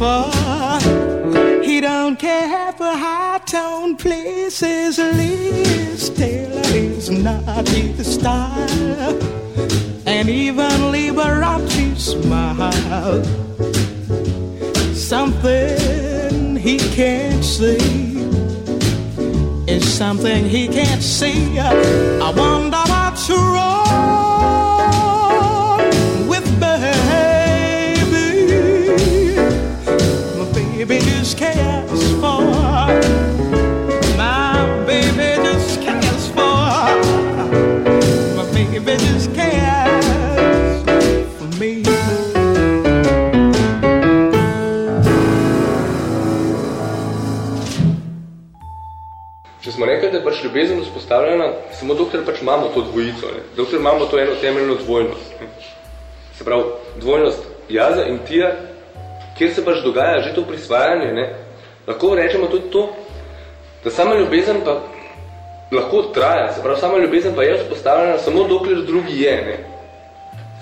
far. Ljubezen vzpostavljena, samo dokler pač imamo to dvojico, ne? dokler imamo to eno temeljno dvojnost. Ne? Se pravi, dvojnost jaza in tija, kjer se pač dogaja že to prisvajanje, ne? lahko rečemo tudi to, da sama ljubezen pa lahko traja, se pravi, sama ljubezen pa je vzpostavljena samo dokler drugi je. Ne?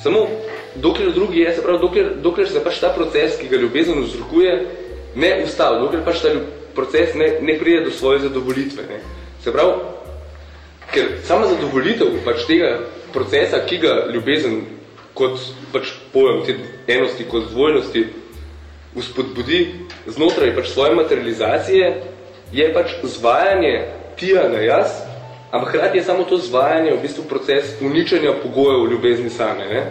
Samo dokler drugi je, se pravi, dokler, dokler se pač ta proces, ki ga ljubezen vzrokuje, ne ustavi, dokler pač ta proces ne, ne pride do svoje zadovolitve. Ne. Se pravi, ker sama zadovolitev pač tega procesa, ki ga ljubezen kot pač pojem te enosti, kot dvojnosti uspodbudi znotraj pač svoje materializacije, je pač zvajanje tija na jaz, ampak hkrati je samo to zvajanje v bistvu proces uničenja pogojev ljubezni same. Ne.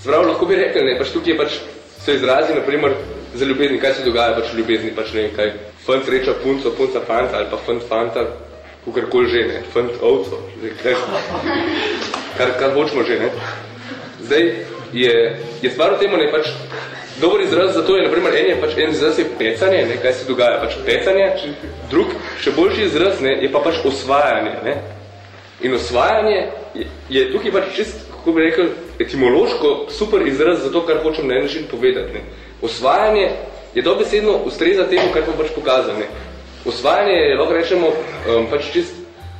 Se pravi, lahko bi rekel, ne, pač tukaj je pač se izrazi, naprimer, za ljubezni, kaj se dogaja pač ljubezni, pač ne kaj, fant sreča punco, punca fanta ali pa fant fanta, kakorkoli že, ne, fant ovco, zdaj, kaj, kar, kar hočemo že, ne. Zdaj, je, je stvar v temu, ne, pač, dober izraz za to je, naprimer, en je pač, en izraz je pecanje, ne, kaj se dogaja, pač pecanje, drug, še boljši izraz, ne, je pa pač osvajanje, ne. In osvajanje je, je tukaj pač čist, kako bi rekel, etimološko super izraz za to, kar hočem na en način povedati, ne. Osvajanje je dobesedno ustreza temu, kar bom pač pokazal. Ne. Osvajanje je, lahko rečemo, um, pač čist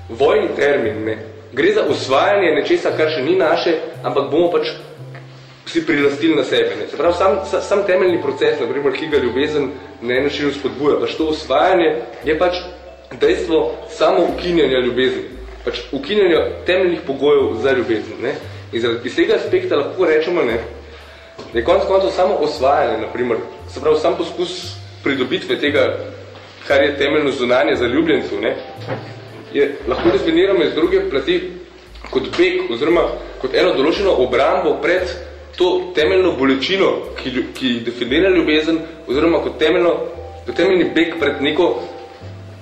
vojni termin. Ne. Gre za osvajanje nečesa, kar še ni naše, ampak bomo pač vsi prilastili na sebe. Ne. Se pravi, sam, sam temeljni proces, naprimer, ki ga ljubezen na en način spodbuja, pač to osvajanje je pač dejstvo samo ukinjanja ljubezni. Pač ukinjanja temeljnih pogojev za ljubezen. Ne. In iz tega aspekta lahko rečemo, ne, da je konc koncev samo osvajanje, naprimer, se pravi, sam poskus pridobitve tega, kar je temeljno zunanje za ljubljencu, ne, je lahko definiramo iz druge plati kot beg, oziroma kot eno določeno obrambo pred to temeljno bolečino, ki, ki definira ljubezen, oziroma kot, temeljno, temeljni beg pred neko,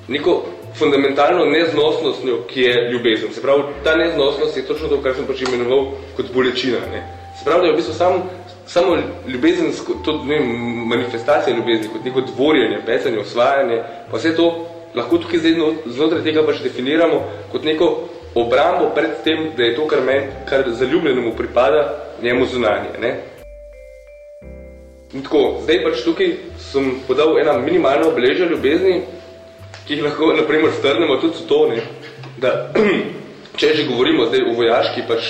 neko fundamentalno neznosnostjo, ki je ljubezen. Se pravi, ta neznosnost je točno to, kar sem pač imenoval kot bolečina. Ne. Se pravi, da je v bistvu sam samo ljubezensko, to ne, manifestacija ljubezni, kot neko dvorjenje, pecanje, osvajanje, pa vse to lahko tukaj zdaj znotraj tega pač definiramo kot neko obrambo pred tem, da je to, kar, men, kar zaljubljenemu pripada, njemu zunanje. Ne? In tako, zdaj pač tukaj sem podal ena minimalna obeležja ljubezni, ki jih lahko, naprimer, strnemo tudi to, ne? da če že govorimo zdaj o vojaški pač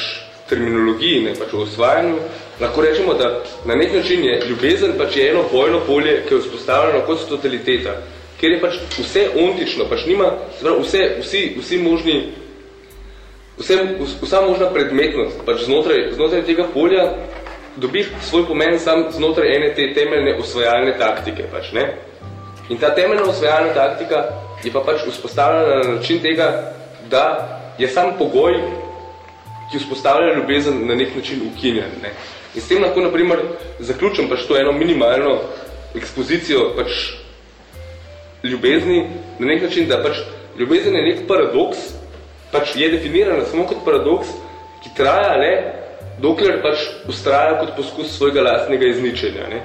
terminologiji, ne, pač o osvajanju, lahko rečemo, da na nek način je ljubezen pač je eno vojno polje, ki je vzpostavljeno kot totaliteta, kjer je pač vse ontično, pač nima, se pravi, vse, vsi, vsi možni, vse, vsa možna predmetnost, pač znotraj, znotraj tega polja, dobi svoj pomen sam znotraj ene te temeljne osvajalne taktike, pač, ne? In ta temeljna osvajalna taktika je pa pač vzpostavljena na način tega, da je sam pogoj ki vzpostavlja ljubezen na nek način ukinjen. Ne. In s tem lahko, na primer, zaključim pač to eno minimalno ekspozicijo pač ljubezni na nek način, da pač ljubezen je nek paradoks, pač je definirana samo kot paradoks, ki traja le, dokler pač ustraja kot poskus svojega lastnega izničenja. Ne.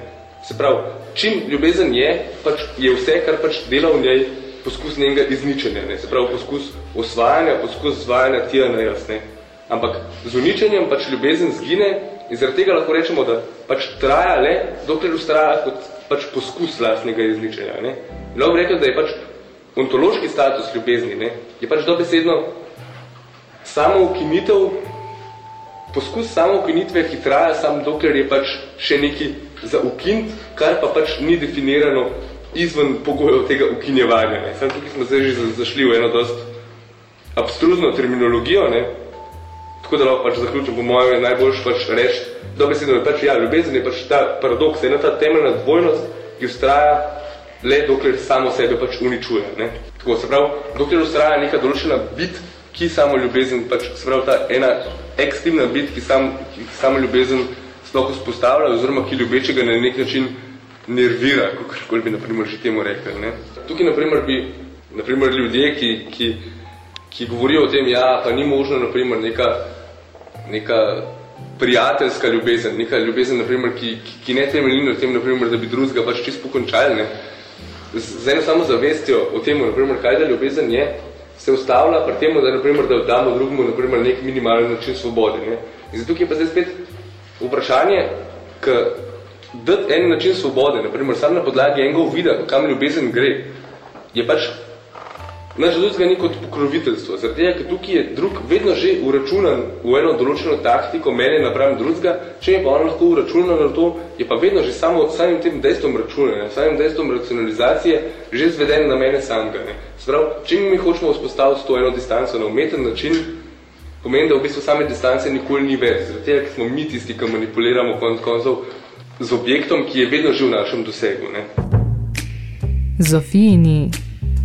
Se pravi, čim ljubezen je, pač je vse, kar pač dela v njej, poskus njenega izničenja. Ne. Se pravi, poskus osvajanja, poskus zvajanja tija na jaz. Ne. Ampak z uničenjem pač ljubezen zgine in zaradi tega lahko rečemo, da pač traja le, dokler ustraja kot pač poskus lastnega izničenja. Ne? In lahko rekel, da je pač ontološki status ljubezni, ne? je pač dobesedno samo ukinitev, poskus samo ukinitve, ki traja samo dokler je pač še neki za ukint, kar pa pač ni definirano izven pogojev tega ukinjevanja. Ne? Sam tukaj smo zdaj že zašli v eno dost abstruzno terminologijo, ne? Tako da lahko pač zaključim, po mojem je najboljš pač reči, dobesedno je pač, ja, ljubezen je pač ta paradoks, ena ta temeljna dvojnost, ki ustraja le dokler samo sebe pač uničuje. Ne? Tako se pravi, dokler ustraja neka določena bit, ki samo ljubezen, pač se pravi ta ena ekstremna bit, ki, sam, ki samo ljubezen sploh vzpostavlja, oziroma ki ljubečega na nek način nervira, kako bi naprimer že temu rekli. Ne? Tukaj naprimer bi naprimer ljudje, ki, ki, ki govorijo o tem, ja, pa ni možno naprimer neka, neka prijateljska ljubezen, neka ljubezen, naprimer, ki, ki, ne temelji na tem, naprimer, da bi drugega pač čisto pokončali. Ne? Z, z eno samo zavestjo o tem, naprimer, kaj da ljubezen je, se ustavlja pri temu, da, naprimer, da damo drugemu naprimer, nek minimalen način svobode. Ne? In zato je pa zdaj spet vprašanje, k dati en način svobode, naprimer, sam na podlagi enega uvida, kam ljubezen gre, je pač naš ljudska ni kot pokroviteljstvo. Zaradi tega, ker tukaj je drug vedno že uračunan v eno določeno taktiko, mene napravim drugega, če je pa ono lahko uračunan na to, je pa vedno že samo samim tem dejstvom računanja, samim dejstvom racionalizacije že zveden na mene samega. Ne. Sprav, če mi hočemo vzpostaviti to eno distanco na umeten način, pomeni, da v bistvu same distance nikoli ni več. Zaradi tega, ker smo mi tisti, ki manipuliramo konc koncev z objektom, ki je vedno že v našem dosegu. Ne. Zofijini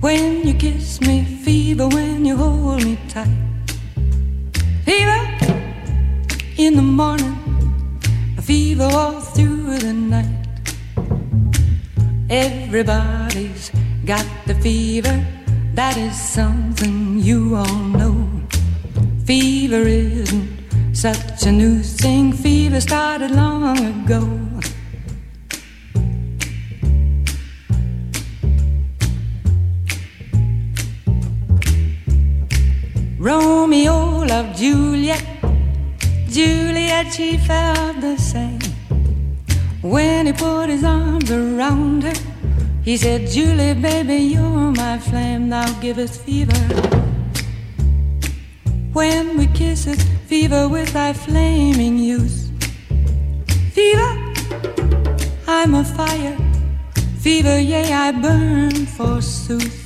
When you kiss me, fever when you hold me tight. Fever in the morning, a fever all through the night. Everybody's got the fever, that is something you all know. Fever isn't such a new thing, fever started long ago. Romeo loved Juliet. Juliet, she felt the same. When he put his arms around her, he said, Julie, baby, you're my flame, thou give us fever. When we kiss it, fever with thy flaming youth. Fever, I'm a fire. Fever, yea, I burn forsooth.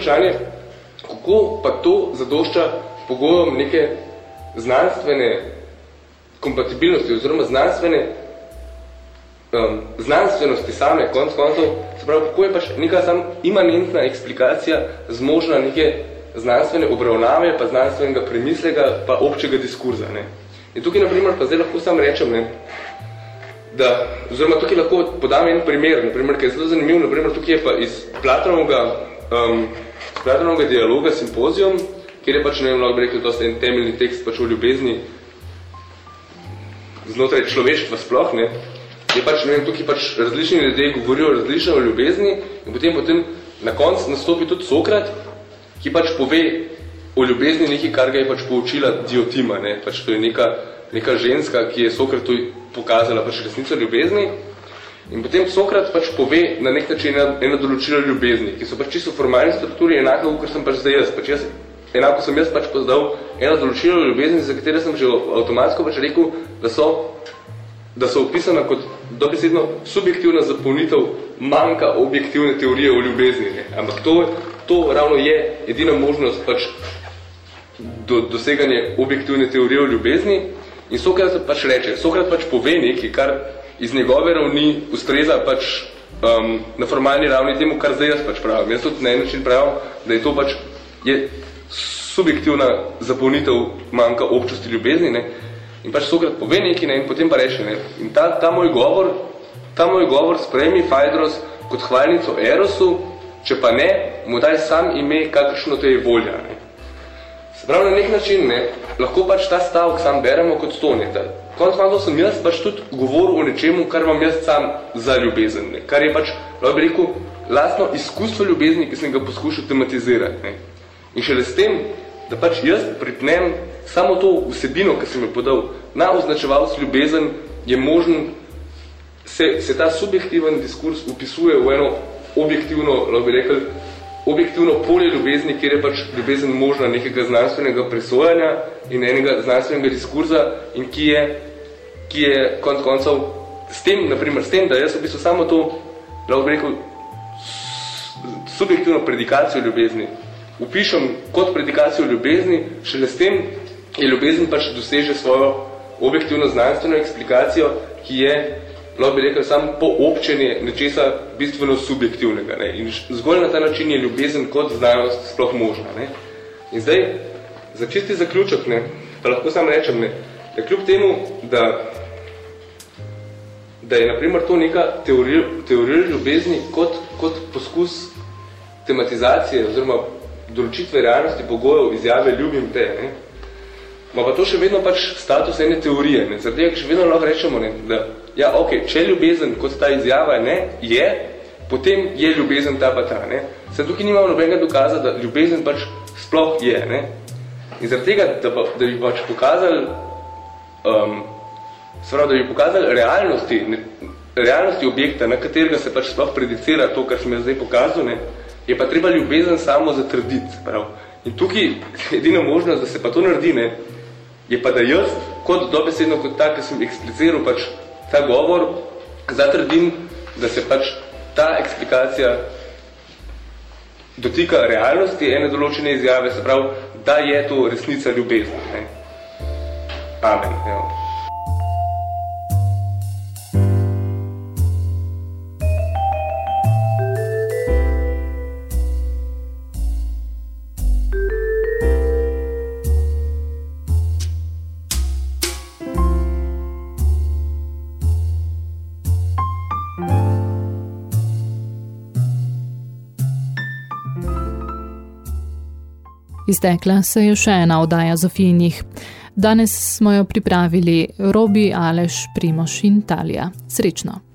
Vprašanje, kako pa to zadošča pogojem neke znanstvene kompatibilnosti oziroma znanstvene um, znanstvenosti same, konc koncev, se pravi, kako je pač neka sam imanentna eksplikacija zmožna neke znanstvene obravnave, pa znanstvenega premislega, pa občega diskurza. Ne. In tukaj, na primer, pa zdaj lahko sam rečem, ne, da, oziroma tukaj lahko podam en primer, na primer, ki je zelo zanimiv, na primer, tukaj je pa iz Platonovega, um, Platonovega dialoga simpozijum, kjer je pač, ne vem, lahko bi rekel, dosta en temeljni tekst pač o ljubezni znotraj človeštva sploh, ne, je pač, ne vem, tukaj pač različni ljudje govorijo različno o ljubezni in potem potem na koncu nastopi tudi Sokrat, ki pač pove o ljubezni nekaj, kar ga je pač poučila Diotima, ne, pač to je neka, neka ženska, ki je Sokratu pokazala pač resnico ljubezni in potem Sokrat pač pove na nek način ena, ena določila ljubezni, ki so pač čisto formalni strukturi enako, kot sem pač zdaj jaz, pač jaz enako sem jaz pač pozdal ena določila ljubezni, za katere sem že avtomatsko pač rekel, da so da so opisana kot dobesedno subjektivna zapolnitev manjka objektivne teorije o ljubezni. Ne. Ampak to, to ravno je edina možnost pač do, doseganje objektivne teorije o ljubezni in Sokrat pač reče, Sokrat pač pove nekaj, kar iz njegove ravni ustreza pač um, na formalni ravni temu, kar zdaj jaz pač pravim. Jaz tudi na en način pravim, da je to pač je subjektivna zapolnitev manjka občosti ljubezni, ne, In pač Sokrat pove nekaj ne, in potem pa reče, ne, in ta, ta moj govor, ta moj govor spremi Fajdros kot hvalnico Erosu, če pa ne, mu daj sam ime, kakršno te je volja. Ne. Se pravi, na nek način, ne, lahko pač ta stavek sam beremo kot da konc malo sem jaz pač tudi govoril o nečemu, kar vam jaz sam za ljubezen, ne, kar je pač, lahko bi rekel, lastno izkustvo ljubezni, ki sem ga poskušal tematizirati. Ne. In šele s tem, da pač jaz pripnem samo to vsebino, ki sem jo podal, na označevalc ljubezen, je možen, se, se ta subjektiven diskurs upisuje v eno objektivno, lahko bi rekel, objektivno polje ljubezni, kjer je pač ljubezen možna nekega znanstvenega presojanja in enega znanstvenega diskurza in ki je, ki je konc koncev s tem, naprimer, s tem, da jaz v bistvu samo to, lahko bi rekel, subjektivno predikacijo ljubezni, upišem kot predikacijo ljubezni, šele s tem je ljubezen pač doseže svojo objektivno znanstveno eksplikacijo, ki je, lahko bi rekel, samo poobčenje nečesa bistveno subjektivnega. Ne? In zgolj na ta način je ljubezen kot znanost sploh možna. Ne? In zdaj, za čisti zaključek, ne, pa lahko sam rečem, ne, da kljub temu, da, da je naprimer to neka teorija, teorija ljubezni kot, kot poskus tematizacije oziroma določitve realnosti pogojev izjave ljubim te, ne, Ma pa to še vedno pač status ene teorije, ne? zaradi tega, še vedno lahko rečemo, ne? da ja, ok, če ljubezen, kot ta izjava ne, je, potem je ljubezen ta pa ta. Ne? Se tukaj nimamo nobenega dokaza, da ljubezen pač sploh je. Ne? In zaradi tega, da, pa, da bi pač pokazali, um, sprav, da bi pokazali realnosti, ne, realnosti objekta, na katerega se pač sploh predicira to, kar sem jaz zdaj pokazal, ne, je pa treba ljubezen samo zatrditi. Sprav. In tukaj edina možnost, da se pa to naredi, ne, Je pa da jaz, kot dobesedno kot tak, ki sem ekspliciral pač ta govor, zatrdim, da se pač ta eksplikacija dotika realnosti ene določene izjave, se pravi, da je to resnica ljubezni. Ne? Amen. Evo. Iztekla se je še ena oddaja Zofijnih. Danes smo jo pripravili Robi, Aleš, Primoš in Talija. Srečno!